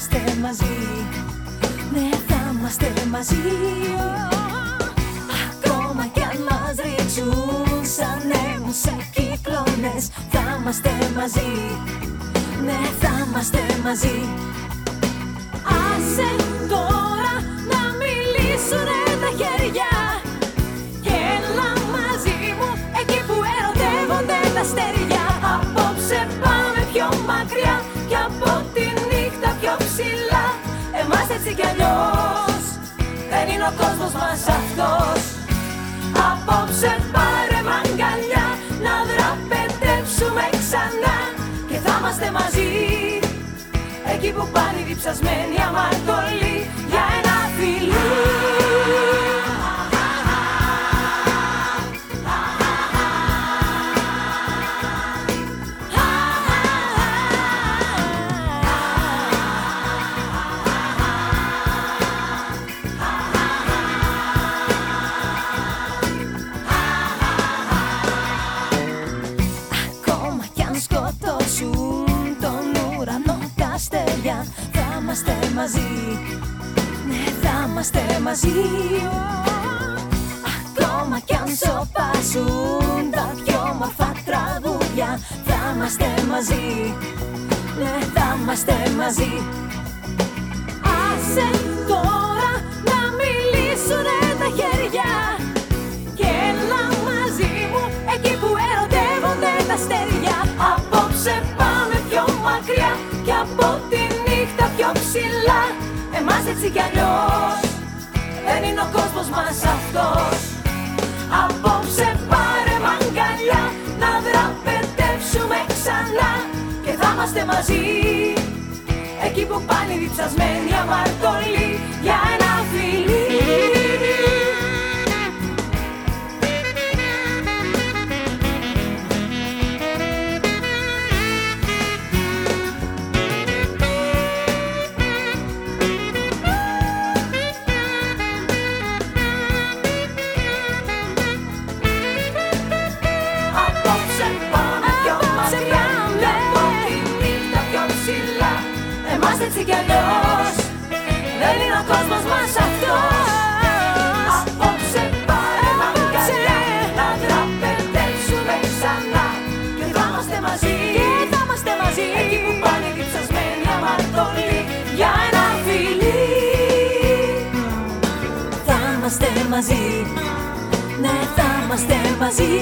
είμαστε μαζί. Ναι θα είμαστε μαζί. Ακόμα κι αν μας ρίξουν σαν εμους σε κυκλώνες Θα είμαστε μαζί. Ναι θα είμαστε μαζί. Άσε έτσι κι αλλιώς δεν είναι ο κόσμος μας αυτός. Απόψε πάρε μ' αγκαλιά να δραπετεύσουμε ξανά. Και θα είμαστε μαζί. Εκεί που πάνε οι διψασμένοι αμαρτωλοί για ένα φιλί είμαστε μαζί, ναι θα είμαστε μαζί. Ακόμα κι αν σοπάσουν τα πιο όμορφα τραγούδια Θα είμαστε μαζί, ναι θα είμαστε μαζί. Άσε τώρα έτσι κι αλλιώς. Δεν είναι ο κόσμος μας αυτός. Απόψε πάρε μ' αγκαλιά να δραπετεύσουμε ξανά Και θα είμαστε μαζί. Εκεί που πάνε οι διψασμένοι αμαρτωλοί Εμάς έτσι κι αλλιώς Δεν είναι ο κόσμος μας αυτός. Απόψε πάρε μ' αγκαλιά Να δραπετεύσουμε ξανά. Και θα είμαστε μαζί. Και θα είμαστε μαζί. Εκεί που πάνε οι διψασμένοι αμαρτωλοί. Για ένα φιλί. Θα είμαστε μαζί. Ναι θα είμαστε μαζί